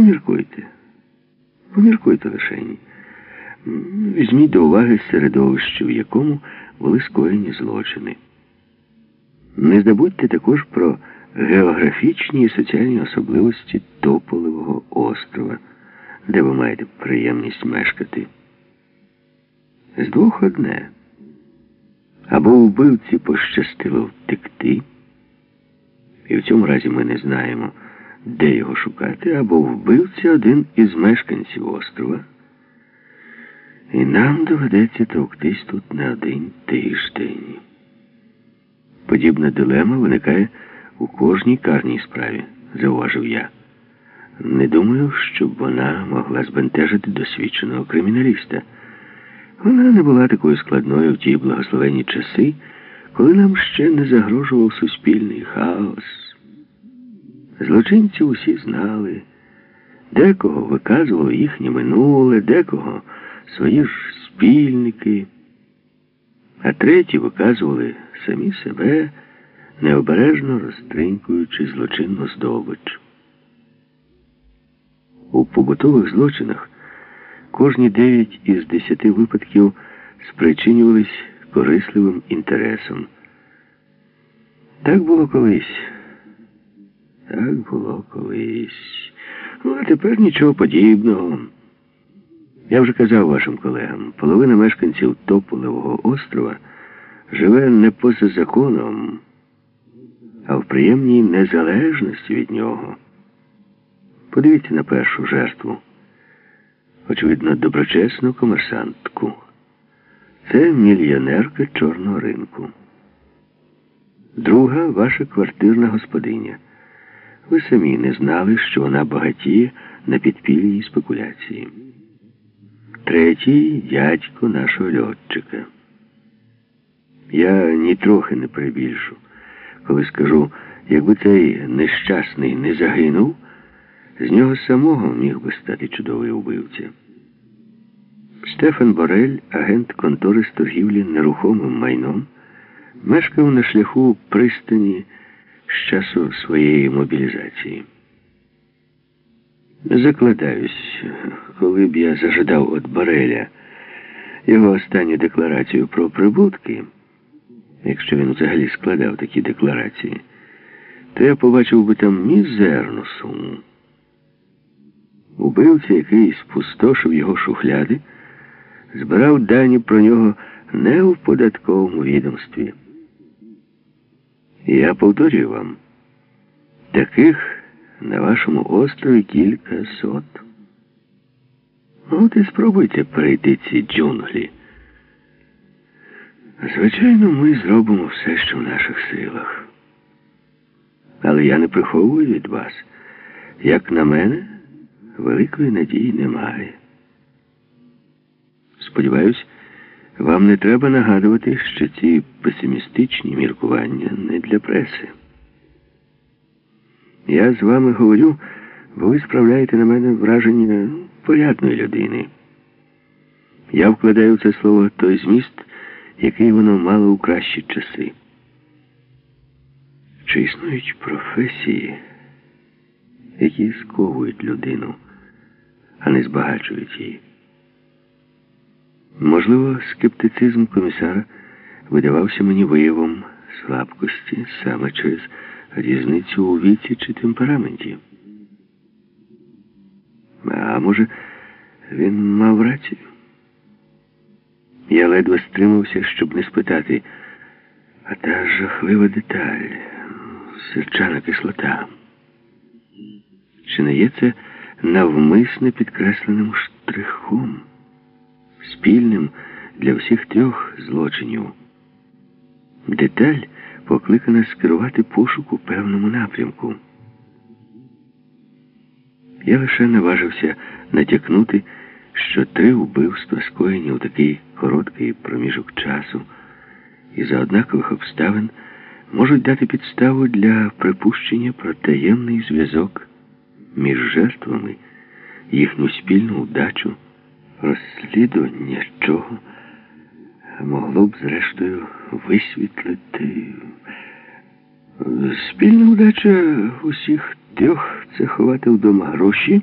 Поміркуйте. Поміркуйте лишень. М, Візьміть до уваги середовище, в якому були скоєні злочини. Не забудьте також про географічні і соціальні особливості Тополевого острова, де ви маєте приємність мешкати. З двох одне. Або вбивці пощастило втекти, і в цьому разі ми не знаємо, де його шукати, або вбивці один із мешканців острова. І нам доведеться товктись тут не один тиждень. Подібна дилема виникає у кожній карній справі, зауважив я. Не думаю, щоб вона могла збентежити досвідченого криміналіста. Вона не була такою складною в ті благословенні часи, коли нам ще не загрожував суспільний хаос. Злочинці усі знали, декого виказувало їхнє минуле, декого свої ж спільники, а треті виказували самі себе, необережно розтринькуючи злочинну здобич. У побутових злочинах кожні дев'ять із десяти випадків спричинювались корисливим інтересом. Так було колись. Так було колись. Ну, а тепер нічого подібного. Я вже казав вашим колегам, половина мешканців Тополевого острова живе не поза законом, а в приємній незалежності від нього. Подивіться на першу жертву. Очевидно, доброчесну комерсантку. Це мільйонерка чорного ринку. Друга ваша квартирна господиня. Ви самі не знали, що вона багатіє на підпільній спекуляції. Третій дядько нашого льотчика. Я нітрохи не прибільшу, коли скажу, якби цей нещасний не загинув, з нього самого міг би стати чудовий убивця. Стефан Борель, агент контори з торгівлі нерухомим майном, мешкав на шляху пристані з часу своєї мобілізації. Закладаюсь, коли б я зажадав від Бореля його останню декларацію про прибутки, якщо він взагалі складав такі декларації, то я побачив би там мізерну суму. Убивця, який спустошив його шухляди, збирав дані про нього не в податковому відомстві. Я повторюю вам, таких на вашому острові кілька сот. От і спробуйте перейти ці джунглі. Звичайно, ми зробимо все, що в наших силах. Але я не приховую від вас. Як на мене, великої надії немає. Сподіваюсь, вам не треба нагадувати, що ці песимістичні міркування не для преси. Я з вами говорю, бо ви справляєте на мене враження порядної людини. Я вкладаю в це слово той зміст, який воно мало у кращі часи. Чи існують професії, які сковують людину, а не збагачують її? Можливо, скептицизм комісара видавався мені виявом слабкості саме через різницю у віці чи темпераменті. А може, він мав рацію? Я ледве стримався, щоб не спитати, а та жахлива деталь, сирчана кислота. Чи не є це навмисне підкресленим штрихом, спільним для всіх трьох злочинів? Деталь покликана скерувати пошук у певному напрямку. Я лише наважився натякнути, що три вбивства скоєні у такий короткий проміжок часу і за однакових обставин можуть дати підставу для припущення про таємний зв'язок між жертвами, їхню спільну удачу, розслідування чого могло б, зрештою, висвітлити. Спільна удача усіх трьох це ховати вдома гроші.